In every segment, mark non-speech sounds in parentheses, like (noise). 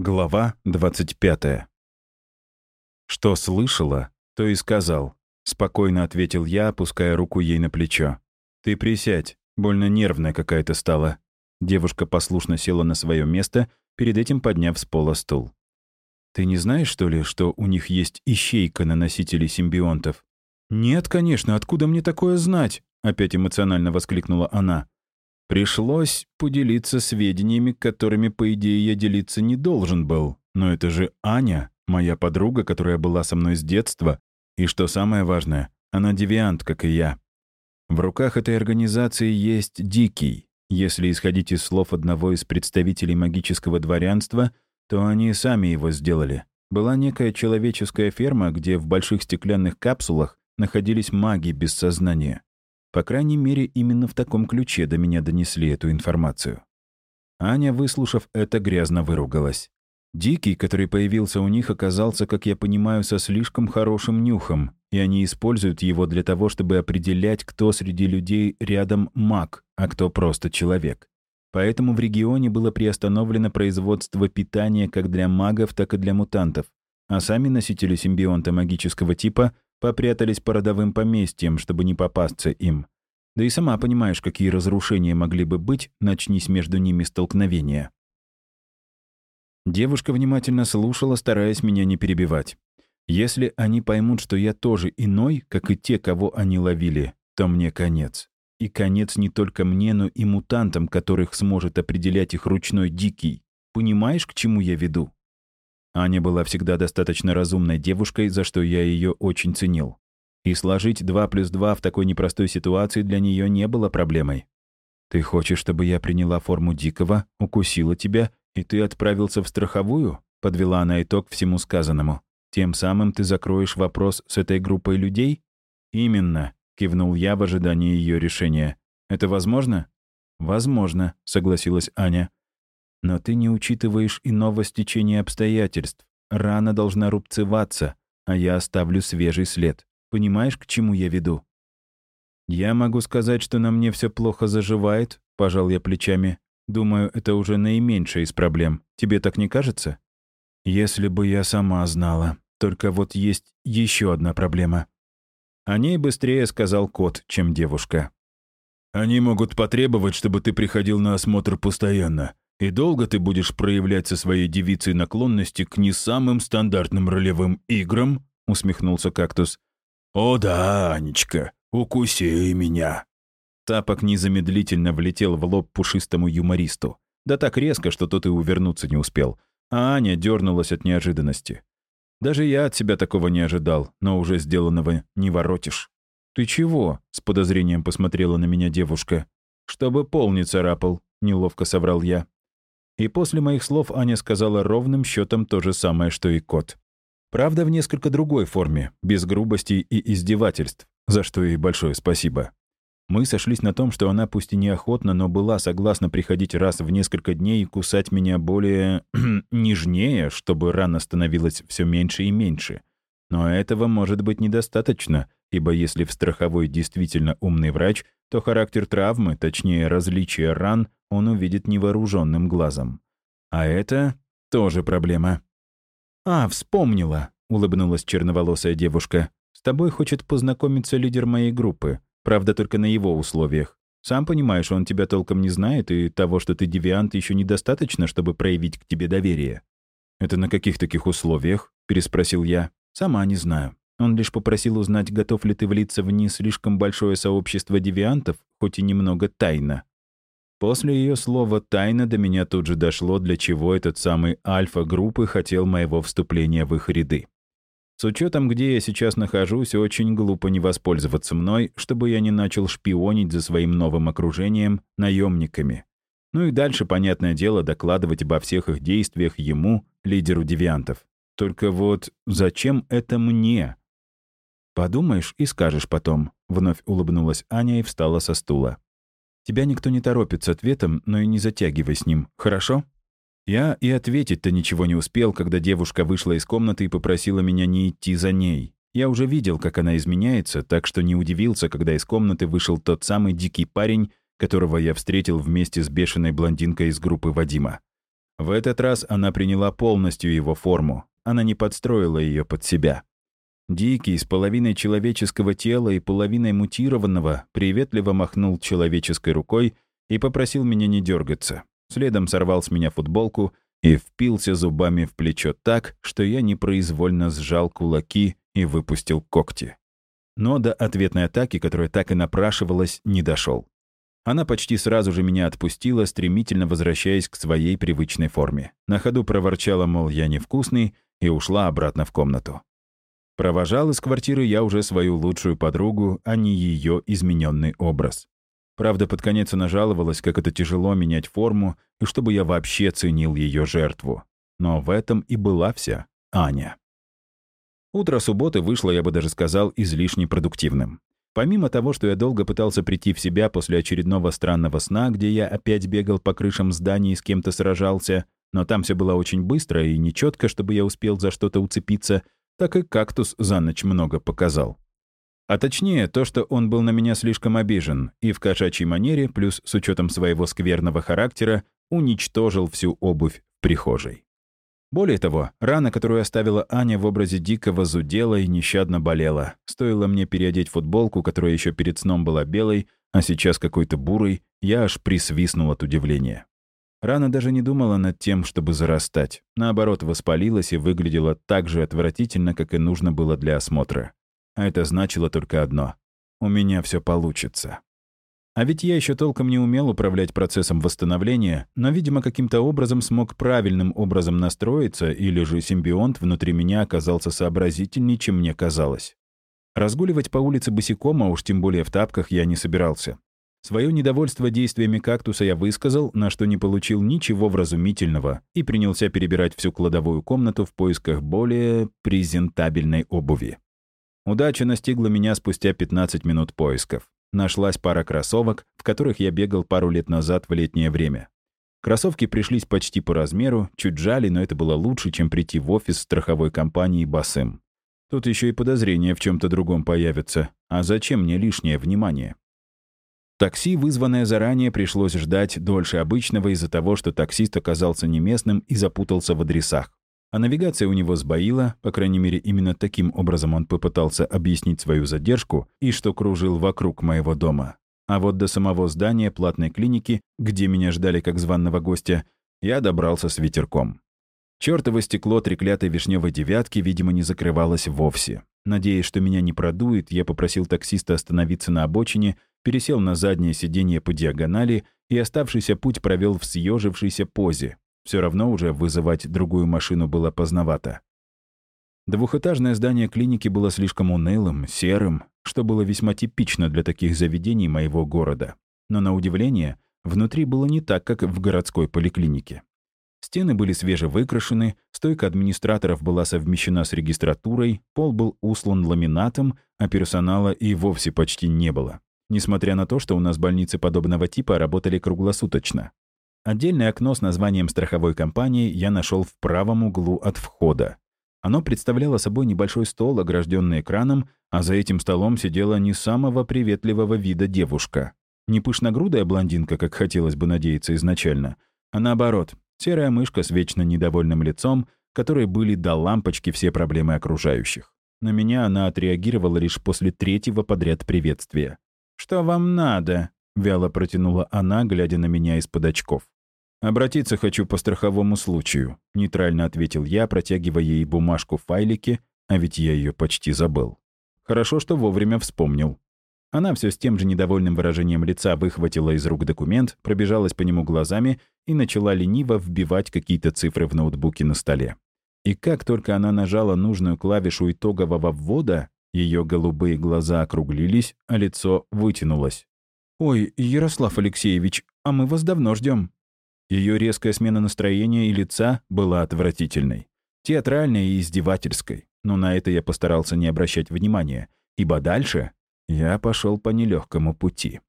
Глава 25. «Что слышала, то и сказал», — спокойно ответил я, опуская руку ей на плечо. «Ты присядь, больно нервная какая-то стала». Девушка послушно села на свое место, перед этим подняв с пола стул. «Ты не знаешь, что ли, что у них есть ищейка на носителе симбионтов?» «Нет, конечно, откуда мне такое знать?» — опять эмоционально воскликнула она. Пришлось поделиться сведениями, которыми, по идее, я делиться не должен был. Но это же Аня, моя подруга, которая была со мной с детства. И что самое важное, она девиант, как и я. В руках этой организации есть Дикий. Если исходить из слов одного из представителей магического дворянства, то они сами его сделали. Была некая человеческая ферма, где в больших стеклянных капсулах находились маги без сознания. По крайней мере, именно в таком ключе до меня донесли эту информацию. Аня, выслушав это, грязно выругалась. Дикий, который появился у них, оказался, как я понимаю, со слишком хорошим нюхом, и они используют его для того, чтобы определять, кто среди людей рядом маг, а кто просто человек. Поэтому в регионе было приостановлено производство питания как для магов, так и для мутантов, а сами носители симбионта магического типа попрятались по родовым поместьям, чтобы не попасться им. Да и сама понимаешь, какие разрушения могли бы быть, начнись между ними столкновения. Девушка внимательно слушала, стараясь меня не перебивать. Если они поймут, что я тоже иной, как и те, кого они ловили, то мне конец. И конец не только мне, но и мутантам, которых сможет определять их ручной дикий. Понимаешь, к чему я веду? Аня была всегда достаточно разумной девушкой, за что я ее очень ценил. И сложить 2 плюс 2 в такой непростой ситуации для нее не было проблемой. «Ты хочешь, чтобы я приняла форму дикого, укусила тебя, и ты отправился в страховую?» — подвела она итог всему сказанному. «Тем самым ты закроешь вопрос с этой группой людей?» «Именно», — кивнул я в ожидании ее решения. «Это возможно?» «Возможно», — согласилась Аня. Но ты не учитываешь иного стечения обстоятельств. Рана должна рубцеваться, а я оставлю свежий след. Понимаешь, к чему я веду? Я могу сказать, что на мне все плохо заживает, пожал я плечами. Думаю, это уже наименьшая из проблем. Тебе так не кажется? Если бы я сама знала. Только вот есть еще одна проблема. О ней быстрее сказал кот, чем девушка. Они могут потребовать, чтобы ты приходил на осмотр постоянно. И долго ты будешь проявлять со своей девицей наклонности к не самым стандартным ролевым играм?» — усмехнулся кактус. «О да, Анечка, укуси меня!» Тапок незамедлительно влетел в лоб пушистому юмористу. Да так резко, что тот и увернуться не успел. А Аня дернулась от неожиданности. Даже я от себя такого не ожидал, но уже сделанного не воротишь. «Ты чего?» — с подозрением посмотрела на меня девушка. «Чтобы пол не царапал», — неловко соврал я. И после моих слов Аня сказала ровным счетом то же самое, что и кот. Правда, в несколько другой форме, без грубостей и издевательств, за что ей большое спасибо. Мы сошлись на том, что она пусть и неохотно, но была согласна приходить раз в несколько дней и кусать меня более (clears throat) нежнее, чтобы рана становилась все меньше и меньше. Но этого может быть недостаточно, ибо если в страховой действительно умный врач, то характер травмы, точнее различия ран, он увидит невооруженным глазом. А это тоже проблема. «А, вспомнила», — улыбнулась черноволосая девушка. «С тобой хочет познакомиться лидер моей группы. Правда, только на его условиях. Сам понимаешь, он тебя толком не знает, и того, что ты девиант, еще недостаточно, чтобы проявить к тебе доверие». «Это на каких таких условиях?» — переспросил я. «Сама не знаю. Он лишь попросил узнать, готов ли ты влиться в не слишком большое сообщество девиантов, хоть и немного тайно. После ее слова «тайна» до меня тут же дошло, для чего этот самый альфа группы хотел моего вступления в их ряды. С учетом, где я сейчас нахожусь, очень глупо не воспользоваться мной, чтобы я не начал шпионить за своим новым окружением наемниками. Ну и дальше, понятное дело, докладывать обо всех их действиях ему, лидеру девиантов. Только вот зачем это мне? Подумаешь и скажешь потом, вновь улыбнулась Аня и встала со стула. Тебя никто не торопит с ответом, но и не затягивай с ним, хорошо?» Я и ответить-то ничего не успел, когда девушка вышла из комнаты и попросила меня не идти за ней. Я уже видел, как она изменяется, так что не удивился, когда из комнаты вышел тот самый дикий парень, которого я встретил вместе с бешеной блондинкой из группы Вадима. В этот раз она приняла полностью его форму. Она не подстроила ее под себя. Дикий, с половиной человеческого тела и половиной мутированного, приветливо махнул человеческой рукой и попросил меня не дергаться. Следом сорвал с меня футболку и впился зубами в плечо так, что я непроизвольно сжал кулаки и выпустил когти. Но до ответной атаки, которая так и напрашивалась, не дошел. Она почти сразу же меня отпустила, стремительно возвращаясь к своей привычной форме. На ходу проворчала, мол, я невкусный, и ушла обратно в комнату. Провожал из квартиры я уже свою лучшую подругу, а не ее измененный образ. Правда, под конец она жаловалась, как это тяжело менять форму, и чтобы я вообще ценил ее жертву. Но в этом и была вся Аня. Утро субботы вышло, я бы даже сказал, излишне продуктивным. Помимо того, что я долго пытался прийти в себя после очередного странного сна, где я опять бегал по крышам зданий и с кем-то сражался, но там все было очень быстро и нечетко, чтобы я успел за что-то уцепиться, так и кактус за ночь много показал. А точнее, то, что он был на меня слишком обижен и в кошачьей манере, плюс с учетом своего скверного характера, уничтожил всю обувь в прихожей. Более того, рана, которую оставила Аня в образе дикого зудела и нещадно болела. Стоило мне переодеть футболку, которая еще перед сном была белой, а сейчас какой-то бурой, я аж присвистнул от удивления. Рана даже не думала над тем, чтобы зарастать. Наоборот, воспалилась и выглядела так же отвратительно, как и нужно было для осмотра. А это значило только одно — у меня все получится. А ведь я еще толком не умел управлять процессом восстановления, но, видимо, каким-то образом смог правильным образом настроиться, или же симбионт внутри меня оказался сообразительнее, чем мне казалось. Разгуливать по улице босиком, а уж тем более в тапках, я не собирался. Свое недовольство действиями кактуса я высказал, на что не получил ничего вразумительного, и принялся перебирать всю кладовую комнату в поисках более презентабельной обуви. Удача настигла меня спустя 15 минут поисков. Нашлась пара кроссовок, в которых я бегал пару лет назад в летнее время. Кроссовки пришлись почти по размеру, чуть жали, но это было лучше, чем прийти в офис страховой компании «Басым». Тут еще и подозрения в чем то другом появятся. А зачем мне лишнее внимание? Такси, вызванное заранее, пришлось ждать дольше обычного из-за того, что таксист оказался не местным и запутался в адресах. А навигация у него сбоила, по крайней мере, именно таким образом он попытался объяснить свою задержку и что кружил вокруг моего дома. А вот до самого здания платной клиники, где меня ждали как званного гостя, я добрался с ветерком. Чёртово стекло треклятой вишневой девятки, видимо, не закрывалось вовсе. Надеясь, что меня не продует, я попросил таксиста остановиться на обочине, пересел на заднее сиденье по диагонали и оставшийся путь провел в съежившейся позе, все равно уже вызывать другую машину было поздновато. Двухэтажное здание клиники было слишком унылым, серым, что было весьма типично для таких заведений моего города. Но на удивление, внутри было не так, как в городской поликлинике. Стены были свежевыкрашены, стойка администраторов была совмещена с регистратурой, пол был услан ламинатом, а персонала и вовсе почти не было. Несмотря на то, что у нас больницы подобного типа работали круглосуточно. Отдельное окно с названием страховой компании я нашел в правом углу от входа. Оно представляло собой небольшой стол, огражденный экраном, а за этим столом сидела не самого приветливого вида девушка. Не пышногрудая блондинка, как хотелось бы надеяться изначально, а наоборот, серая мышка с вечно недовольным лицом, которой были до лампочки все проблемы окружающих. На меня она отреагировала лишь после третьего подряд приветствия. «Что вам надо?» — вяло протянула она, глядя на меня из-под очков. «Обратиться хочу по страховому случаю», — нейтрально ответил я, протягивая ей бумажку в файлике, а ведь я ее почти забыл. Хорошо, что вовремя вспомнил. Она все с тем же недовольным выражением лица выхватила из рук документ, пробежалась по нему глазами и начала лениво вбивать какие-то цифры в ноутбуке на столе. И как только она нажала нужную клавишу итогового ввода, ее голубые глаза округлились, а лицо вытянулось. «Ой, Ярослав Алексеевич, а мы вас давно ждем. Ее резкая смена настроения и лица была отвратительной. Театральной и издевательской. Но на это я постарался не обращать внимания, ибо дальше я пошел по нелегкому пути.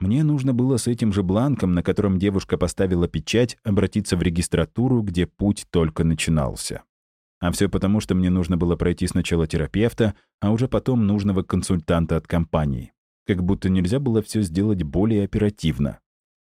Мне нужно было с этим же бланком, на котором девушка поставила печать, обратиться в регистратуру, где путь только начинался. А все потому, что мне нужно было пройти сначала терапевта, а уже потом нужного консультанта от компании. Как будто нельзя было все сделать более оперативно.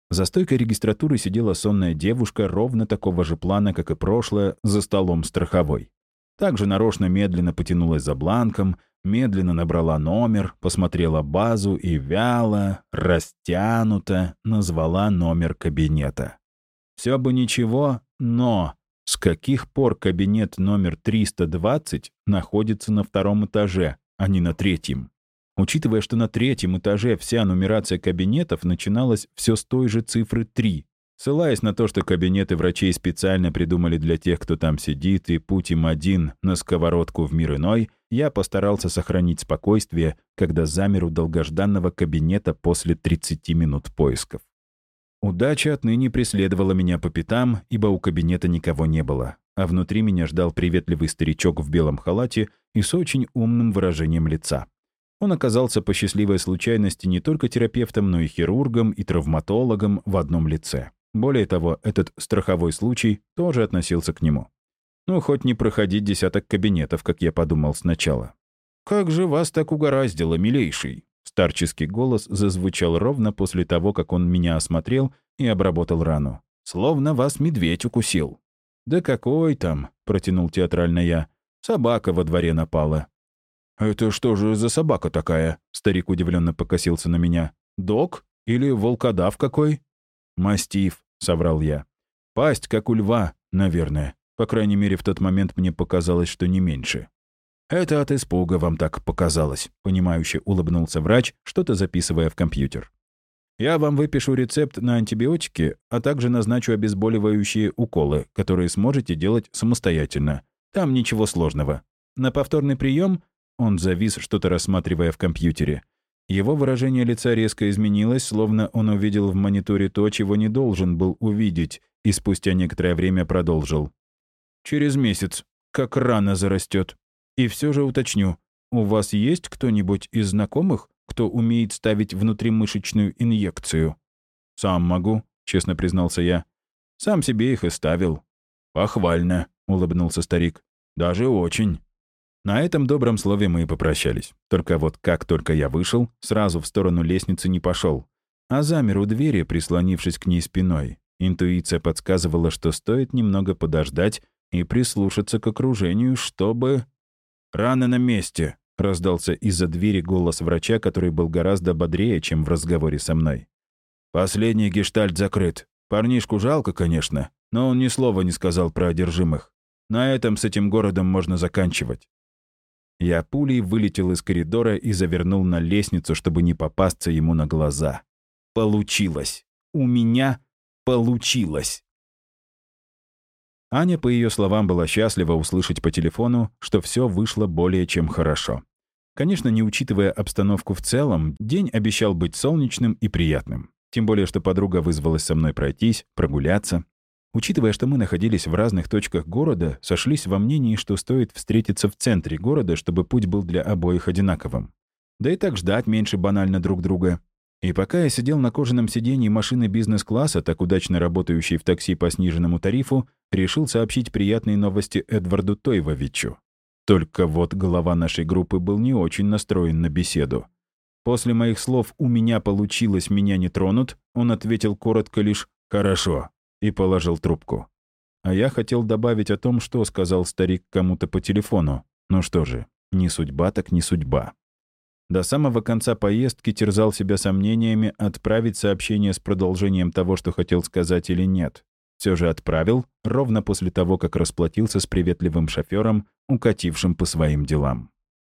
За стойкой регистратуры сидела сонная девушка ровно такого же плана, как и прошлое, за столом страховой. Также нарочно медленно потянулась за бланком, медленно набрала номер, посмотрела базу и вяло, растянуто назвала номер кабинета. Все бы ничего, но с каких пор кабинет номер 320 находится на втором этаже, а не на третьем? Учитывая, что на третьем этаже вся нумерация кабинетов начиналась все с той же цифры 3, ссылаясь на то, что кабинеты врачей специально придумали для тех, кто там сидит, и путь им один на сковородку в мир иной, я постарался сохранить спокойствие, когда замер у долгожданного кабинета после 30 минут поисков. Удача отныне преследовала меня по пятам, ибо у кабинета никого не было, а внутри меня ждал приветливый старичок в белом халате и с очень умным выражением лица. Он оказался по счастливой случайности не только терапевтом, но и хирургом и травматологом в одном лице. Более того, этот страховой случай тоже относился к нему. Ну, хоть не проходить десяток кабинетов, как я подумал сначала. «Как же вас так угораздило, милейший?» Старческий голос зазвучал ровно после того, как он меня осмотрел и обработал рану. «Словно вас медведь укусил». «Да какой там?» — протянул театрально я. «Собака во дворе напала. «Это что же за собака такая?» Старик удивленно покосился на меня. «Док? Или волкодав какой?» «Мастиф», — соврал я. «Пасть, как у льва, наверное. По крайней мере, в тот момент мне показалось, что не меньше». «Это от испуга вам так показалось», — понимающе улыбнулся врач, что-то записывая в компьютер. «Я вам выпишу рецепт на антибиотики, а также назначу обезболивающие уколы, которые сможете делать самостоятельно. Там ничего сложного. На повторный прием он завис, что-то рассматривая в компьютере. Его выражение лица резко изменилось, словно он увидел в мониторе то, чего не должен был увидеть, и спустя некоторое время продолжил. «Через месяц. Как рано зарастет. И все же уточню, у вас есть кто-нибудь из знакомых, кто умеет ставить внутримышечную инъекцию?» «Сам могу», — честно признался я. «Сам себе их и ставил». «Похвально», — улыбнулся старик. «Даже очень». На этом добром слове мы и попрощались. Только вот как только я вышел, сразу в сторону лестницы не пошел, а замер у двери, прислонившись к ней спиной. Интуиция подсказывала, что стоит немного подождать и прислушаться к окружению, чтобы... «Рано на месте!» — раздался из-за двери голос врача, который был гораздо бодрее, чем в разговоре со мной. «Последний гештальт закрыт. Парнишку жалко, конечно, но он ни слова не сказал про одержимых. На этом с этим городом можно заканчивать. Я пулей вылетел из коридора и завернул на лестницу, чтобы не попасться ему на глаза. Получилось. У меня получилось. Аня, по ее словам, была счастлива услышать по телефону, что все вышло более чем хорошо. Конечно, не учитывая обстановку в целом, день обещал быть солнечным и приятным. Тем более, что подруга вызвалась со мной пройтись, прогуляться. Учитывая, что мы находились в разных точках города, сошлись во мнении, что стоит встретиться в центре города, чтобы путь был для обоих одинаковым. Да и так ждать меньше банально друг друга. И пока я сидел на кожаном сиденье машины бизнес-класса, так удачно работающей в такси по сниженному тарифу, решил сообщить приятные новости Эдварду Тойвовичу. Только вот глава нашей группы был не очень настроен на беседу. После моих слов «у меня получилось, меня не тронут», он ответил коротко лишь «хорошо» и положил трубку. А я хотел добавить о том, что сказал старик кому-то по телефону. Ну что же, не судьба так не судьба. До самого конца поездки терзал себя сомнениями, отправить сообщение с продолжением того, что хотел сказать или нет. Все же отправил, ровно после того, как расплатился с приветливым шофером, укатившим по своим делам.